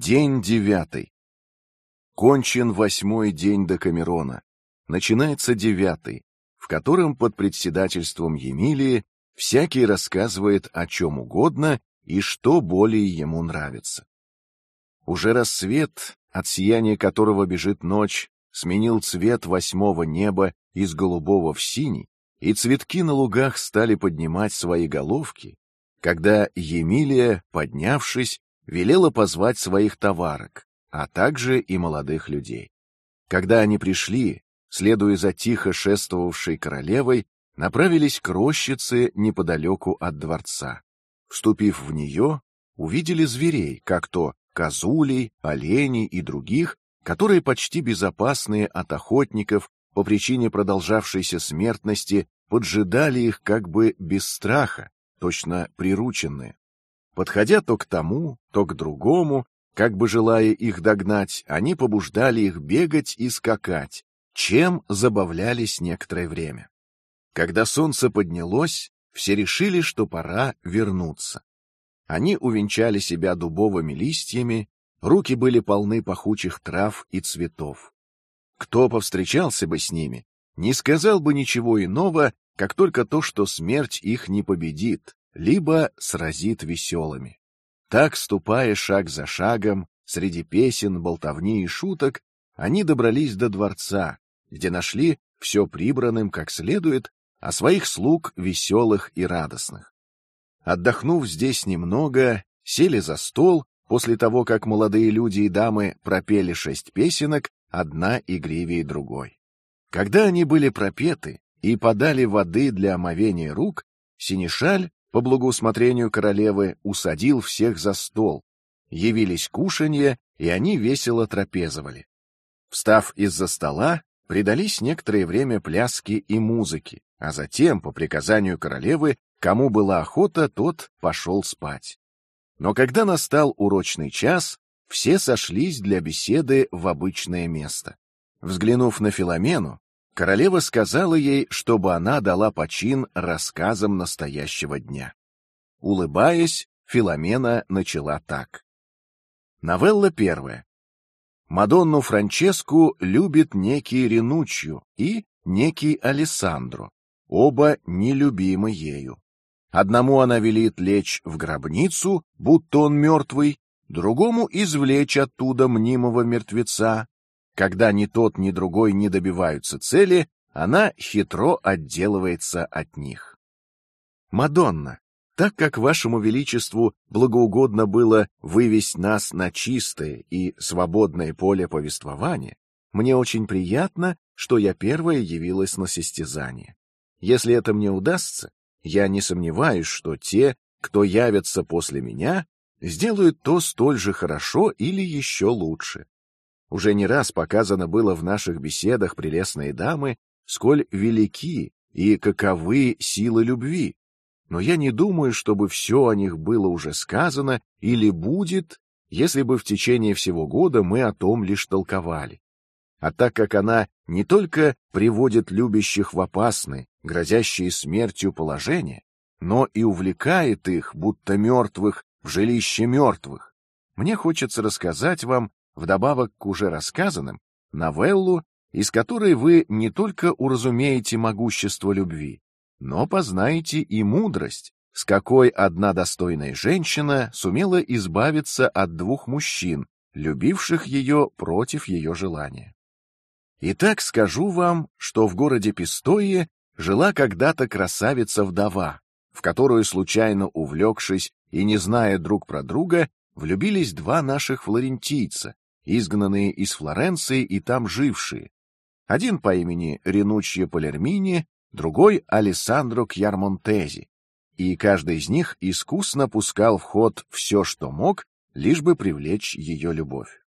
День девятый. Кончен восьмой день до Камерона. Начинается девятый, в котором под председательством Емилии всякий рассказывает о чем угодно и что более ему нравится. Уже рассвет, от сияния которого бежит ночь, сменил цвет восьмого неба из голубого в синий, и цветки на лугах стали поднимать свои головки, когда Емилия, поднявшись, велела позвать своих товарок, а также и молодых людей. Когда они пришли, следуя за тихо шествовавшей королевой, направились к рощице неподалеку от дворца. Вступив в нее, увидели зверей, как то козулей, оленей и других, которые почти безопасные от охотников по причине продолжавшейся смертности поджидали их как бы без страха, точно прирученные. Подходя то к тому, то к другому, как бы желая их догнать, они побуждали их бегать и скакать, чем забавлялись некоторое время. Когда солнце поднялось, все решили, что пора вернуться. Они увенчали себя дубовыми листьями, руки были полны пахучих трав и цветов. Кто повстречался бы с ними, не сказал бы ничего иного, как только то, что смерть их не победит, либо сразит веселыми. Так, ступая шаг за шагом, среди песен, болтовни и шуток, они добрались до дворца, где нашли все прибранным как следует, а своих слуг веселых и радостных. Отдохнув здесь немного, сели за стол после того, как молодые люди и дамы пропели шесть песенок, одна игривее другой. Когда они были пропеты и подали воды для омовения рук, Синишаль по благоусмотрению королевы усадил всех за стол. Явились кушанья, и они весело трапезовали. Встав из-за стола, предались некоторое время пляске и музыке, а затем, по приказанию королевы, кому была охота, тот пошел спать. Но когда настал урочный час, все сошлись для беседы в обычное место. Взглянув на Филомену, Королева сказала ей, чтобы она дала почин рассказам настоящего дня. Улыбаясь, Филомена начала так: Новелла первая. Мадонну Франческу любит некий Ренучью и некий Алессандро, оба нелюбимы ею. Одному она велит лечь в гробницу, будто он мертвый, другому извлечь оттуда мнимого мертвеца, когда ни тот, ни другой не добиваются цели, она хитро отделывается от них. Мадонна, так как вашему величеству благоугодно было вывести нас на чистое и свободное поле повествования, мне очень приятно, что я первая явилась на состязание. Если это мне удастся, я не сомневаюсь, что те, кто явятся после меня, сделают то столь же хорошо или еще лучше. Уже не раз показано было в наших беседах прелестные дамы, сколь велики и каковы силы любви. Но я не думаю, чтобы все о них было уже сказано или будет, если бы в течение всего года мы о том лишь толковали. А так как она не только приводит любящих в опасные, грозящие смертью положения, но и увлекает их, будто мертвых, в жилище мертвых, мне хочется рассказать вам вдобавок к уже рассказанным, новеллу, из которой вы не только уразумеете могущество любви, но познаете и мудрость, с какой одна достойная женщина сумела избавиться от двух мужчин, любивших ее против ее желания. Итак, скажу вам, что в городе Пистое жила когда-то красавица-вдова, в которую случайно увлекшись и не зная друг про друга, влюбились два наших флорентийца, изгнанные из Флоренции и там жившие. Один по имени Ренуччо Палермини, другой Алессандро Кьярмонтези, и каждый из них искусно пускал в ход все, что мог, лишь бы привлечь ее любовь.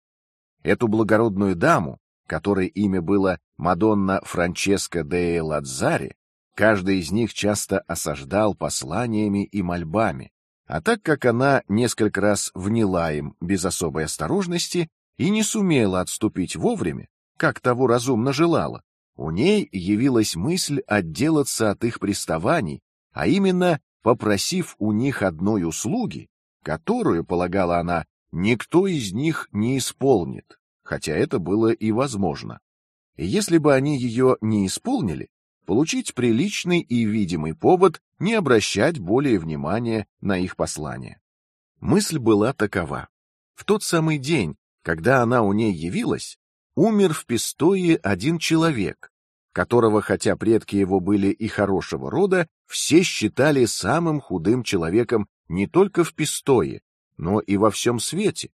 Эту благородную даму, которой имя было Мадонна Франческа де Ладзари, каждый из них часто осаждал посланиями и мольбами, а так как она несколько раз вняла им без особой осторожности, и не сумела отступить вовремя, как того разумно желала, у ней явилась мысль отделаться от их приставаний, а именно попросив у них одной услуги, которую полагала она никто из них не исполнит, хотя это было и возможно. И если бы они ее не исполнили, получить приличный и видимый повод не обращать более внимания на их послание. Мысль была такова: в тот самый день, когда она у ней явилась, умер в Пистое один человек, которого, хотя предки его были и хорошего рода, все считали самым худым человеком не только в Пистое, но и во всем свете.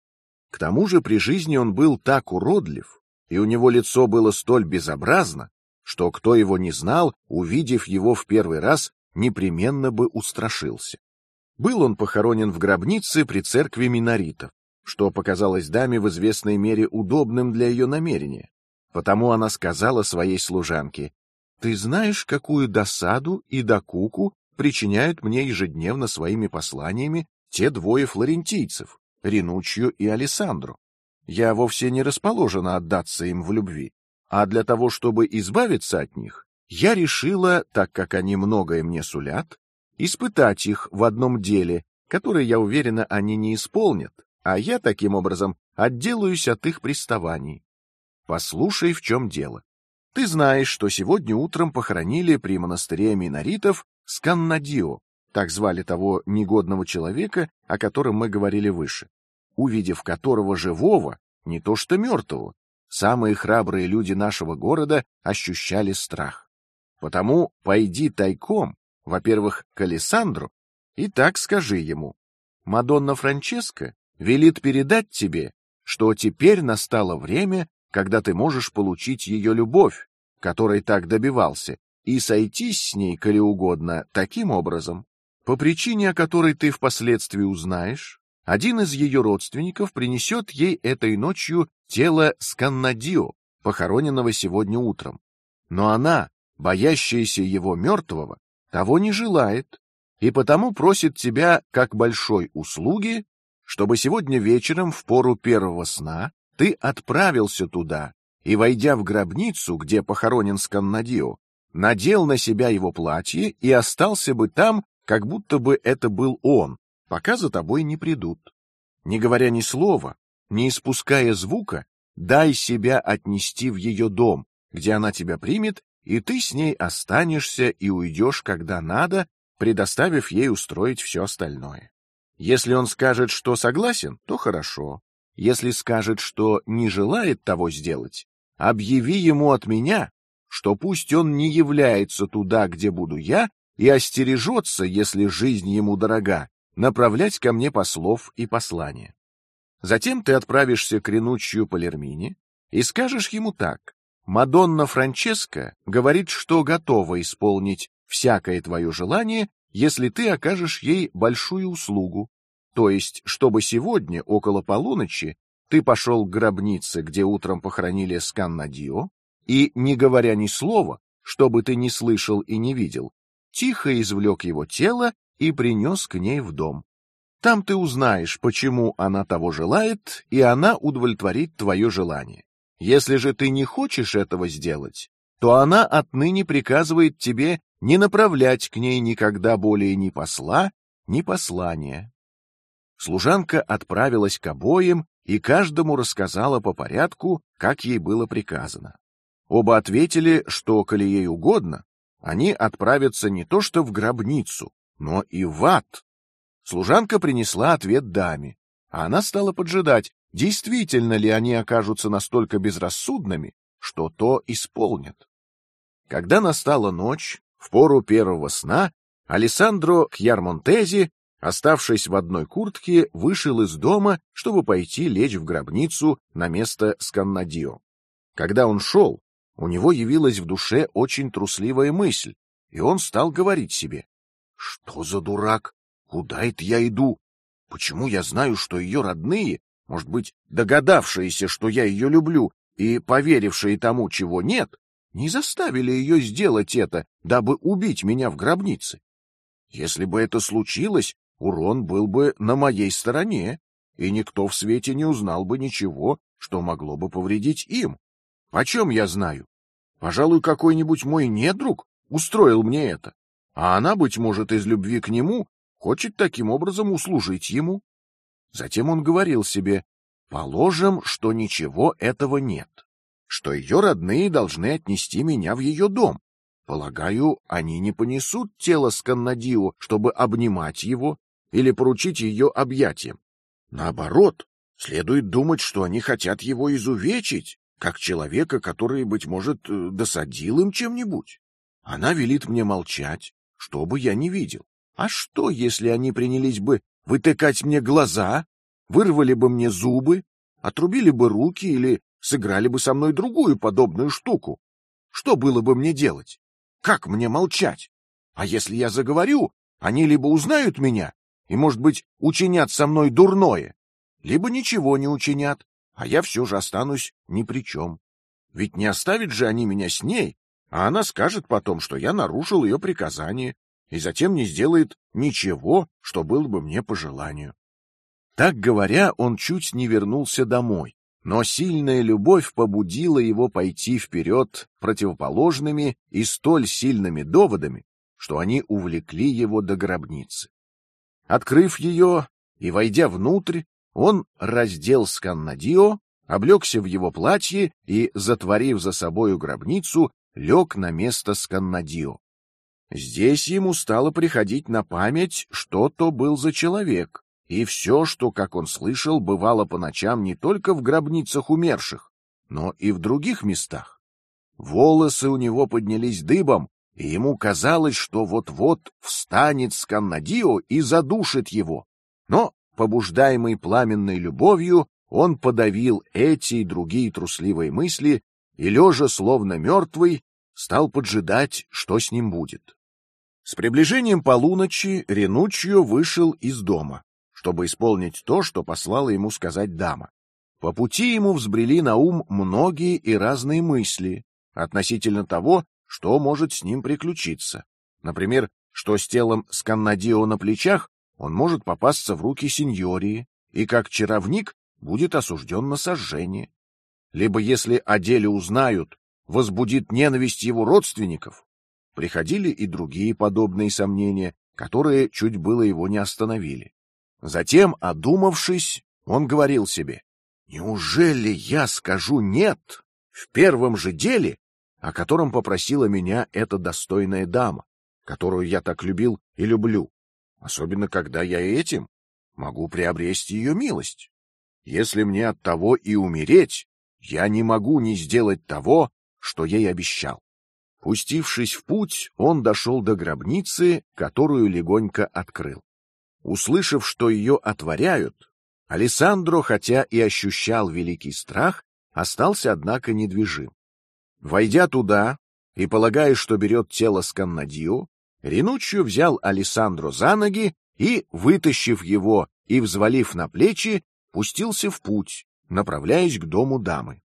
К тому же при жизни он был так уродлив, и у него лицо было столь безобразно, что кто его не знал, увидев его в первый раз, непременно бы устрашился. Был он похоронен в гробнице при церкви миноритов, что показалось даме в известной мере удобным для ее намерения. Потому она сказала своей служанке: "Ты знаешь, какую досаду и докуку причиняют мне ежедневно своими посланиями те двое флорентийцев, Ринучью и Алессандру. Я вовсе не расположена отдаться им в любви, а для того, чтобы избавиться от них, я решила, так как они многое мне сулят, испытать их в одном деле, которое, я уверена, они не исполнят, а я таким образом отделаюсь от их приставаний. Послушай, в чем дело. Ты знаешь, что сегодня утром похоронили при монастыре миноритов Сканнадио, так звали того негодного человека, о котором мы говорили выше, увидев которого живого, не то что мертвого, самые храбрые люди нашего города ощущали страх. Потому пойди тайком, во-первых, к Алессандру, и так скажи ему: Мадонна Франческа велит передать тебе, что теперь настало время, когда ты можешь получить ее любовь, которой так добивался, и сойтись с ней, коли угодно, таким образом, по причине, о которой ты впоследствии узнаешь, один из ее родственников принесет ей этой ночью тело Сканнадио, похороненного сегодня утром. Но она, боящаяся его мертвого, того не желает и потому просит тебя, как большой услуги, чтобы сегодня вечером в пору первого сна ты отправился туда и, войдя в гробницу, где похоронен Сканнадио, надел на себя его платье и остался бы там, как будто бы это был он, пока за тобой не придут. Не говоря ни слова, не испуская звука, дай себя отнести в ее дом, где она тебя примет, и ты с ней останешься и уйдешь, когда надо, предоставив ей устроить все остальное. Если он скажет, что согласен, то хорошо. Если скажет, что не желает того сделать, объяви ему от меня, что пусть он не является туда, где буду я, и остережется, если жизнь ему дорога, направлять ко мне послов и послания. Затем ты отправишься к Ренучью Палермине и скажешь ему так: Мадонна Франческа говорит, что готова исполнить всякое твое желание, если ты окажешь ей большую услугу, то есть, чтобы сегодня около полуночи ты пошел к гробнице, где утром похоронили Сканнадио, и, не говоря ни слова, чтобы ты не слышал и не видел, тихо извлек его тело и принес к ней в дом. Там ты узнаешь, почему она того желает, и она удовлетворит твое желание. Если же ты не хочешь этого сделать, то она отныне приказывает тебе не направлять к ней никогда более ни посла, ни послания. Служанка отправилась к обоим и каждому рассказала по порядку, как ей было приказано. Оба ответили, что, коли ей угодно, они отправятся не то что в гробницу, но и в ад. Служанка принесла ответ даме, а она стала поджидать, действительно ли они окажутся настолько безрассудными, что то исполнят. Когда настала ночь, в пору первого сна, Алессандро Кьярмонтези, оставшись в одной куртке, вышел из дома, чтобы пойти лечь в гробницу на место Сканнадио. Когда он шел, у него явилась в душе очень трусливая мысль, и он стал говорить себе: "Что за дурак? Куда это я иду? Почему я знаю, что ее родные, может быть, догадавшиеся, что я ее люблю, и поверившие тому, чего нет, не заставили ее сделать это, дабы убить меня в гробнице? Если бы это случилось, урон был бы на моей стороне, и никто в свете не узнал бы ничего, что могло бы повредить им. Почем я знаю? Пожалуй, какой-нибудь мой недруг устроил мне это, а она, быть может, из любви к нему, хочет таким образом услужить ему. Затем он говорил себе: положим, что ничего этого нет, что ее родные должны отнести меня в ее дом. Полагаю, они не понесут тело Сканнадио, чтобы обнимать его или поручить ее объятиям. Наоборот, следует думать, что они хотят его изувечить, как человека, который, быть может, э, досадил им чем-нибудь. Она велит мне молчать, чтобы я не видел. А что, если они принялись бы вытыкать мне глаза, вырвали бы мне зубы, отрубили бы руки или сыграли бы со мной другую подобную штуку? Что было бы мне делать? Как мне молчать? А если я заговорю, они либо узнают меня и, может быть, учинят со мной дурное, либо ничего не учинят, а я все же останусь ни при чем. Ведь не оставят же они меня с ней, а она скажет потом, что я нарушил ее приказание, и затем не сделает ничего, что было бы мне по желанию. Так говоря, он чуть не вернулся домой, но сильная любовь побудила его пойти вперед противоположными и столь сильными доводами, что они увлекли его до гробницы. Открыв ее и войдя внутрь, он раздел Сканнадио, облегся в его платье и, затворив за собою гробницу, лег на место Сканнадио. Здесь ему стало приходить на память, что то был за человек, и все, что, как он слышал, бывало по ночам не только в гробницах умерших, но и в других местах. Волосы у него поднялись дыбом, и ему казалось, что вот-вот встанет Сканнадио и задушит его. Но, побуждаемый пламенной любовью, он подавил эти и другие трусливые мысли и, лежа словно мертвый, стал поджидать, что с ним будет. С приближением полуночи Ренуччио вышел из дома, чтобы исполнить то, что послала ему сказать дама. По пути ему взбрели на ум многие и разные мысли относительно того, что может с ним приключиться. Например, что с телом Сканнадио на плечах он может попасться в руки сеньории и как чаровник будет осужден на сожжение. Либо, если о деле узнают, возбудит ненависть его родственников. Приходили и другие подобные сомнения, которые чуть было его не остановили. Затем, одумавшись, он говорил себе: неужели я скажу нет в первом же деле, о котором попросила меня эта достойная дама, которую я так любил и люблю, особенно когда я этим могу приобрести ее милость. Если мне от того и умереть, я не могу не сделать того, что ей обещал. Пустившись в путь, он дошел до гробницы, которую легонько открыл. Услышав, что ее отворяют, Алессандро, хотя и ощущал великий страх, остался однако недвижим. Войдя туда и полагая, что берет тело Сканнадио, Ринуччо взял Алессандро за ноги и, вытащив его и взвалив на плечи, пустился в путь, направляясь к дому дамы.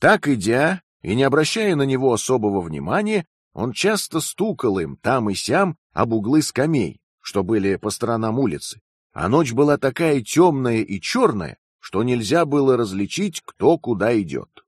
Так идя, и не обращая на него особого внимания, он часто стукал им там и сям об углы скамей, что были по сторонам улицы. А ночь была такая темная и черная, что нельзя было различить, кто куда идет.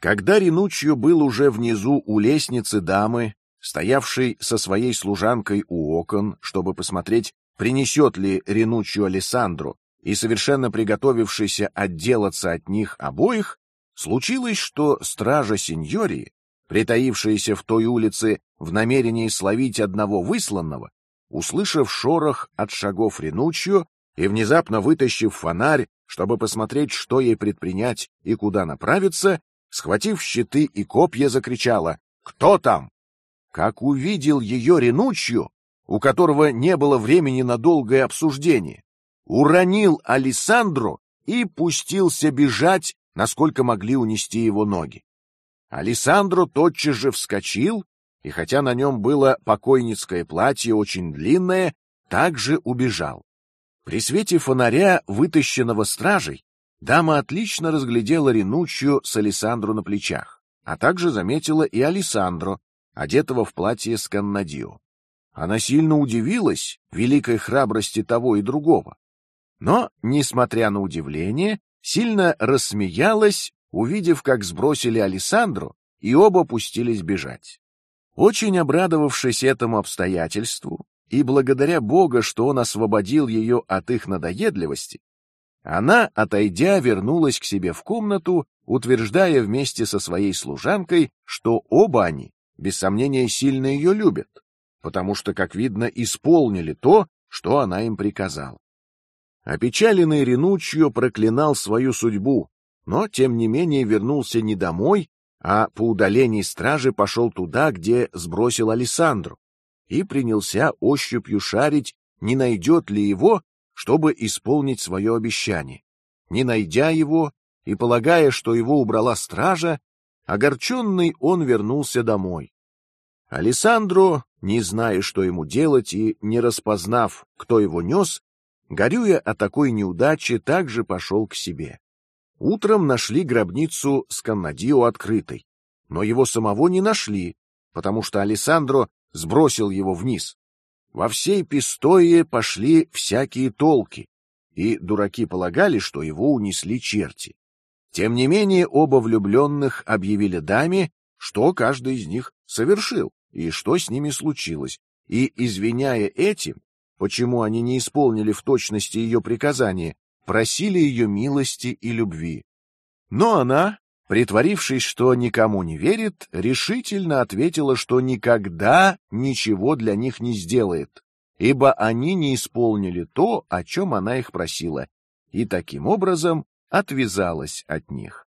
Когда Ринуччио был уже внизу у лестницы дамы, стоявшей со своей служанкой у окон, чтобы посмотреть, принесет ли Ринуччио Алессандро, и совершенно приготовившийся отделаться от них обоих, Случилось, что стража сеньории, притаившаяся в той улице в намерении словить одного высланного, услышав шорох от шагов Ренуччио и внезапно вытащив фонарь, чтобы посмотреть, что ей предпринять и куда направиться, схватив щиты и копья, закричала: "Кто там?" Как увидел ее Ренуччио, у которого не было времени на долгое обсуждение, уронил Алисандро и пустился бежать насколько могли унести его ноги. Алисандро тотчас же вскочил, и хотя на нем было покойницкое платье очень длинное, также убежал. При свете фонаря, вытащенного стражей, дама отлично разглядела Ринуччио с Алисандро на плечах, а также заметила и Алисандро, одетого в платье с каннадио. Она сильно удивилась великой храбрости того и другого, но, несмотря на удивление, сильно рассмеялась, увидев, как сбросили Алисандру, и оба пустились бежать. Очень обрадовавшись этому обстоятельству и благодаря Бога, что он освободил ее от их надоедливости, Она, отойдя, вернулась к себе в комнату, утверждая вместе со своей служанкой, что оба они, без сомнения, сильно ее любят, потому что, как видно, исполнили то, что она им приказала. Опечаленный Ренуччио проклинал свою судьбу, но тем не менее вернулся не домой, а по удалении стражи пошел туда, где сбросил Алисандру, и принялся ощупью шарить, не найдет ли его, чтобы исполнить свое обещание. Не найдя его и полагая, что его убрала стража, огорченный он вернулся домой. Алисандро, не зная, что ему делать и не распознав, кто его нес, горюя о такой неудаче, также пошел к себе. Утром нашли гробницу с Каннадио открытой, но его самого не нашли, потому что Алисандро сбросил его вниз. Во всей Пистое пошли всякие толки, и дураки полагали, что его унесли черти. Тем не менее, оба влюбленных объявили даме, что каждый из них совершил и что с ними случилось, и извиняя этим, почему они не исполнили в точности ее приказания, просили ее милости и любви. Но она, притворившись, что никому не верит, решительно ответила, что никогда ничего для них не сделает, ибо они не исполнили то, о чем она их просила, и таким образом отвязалась от них.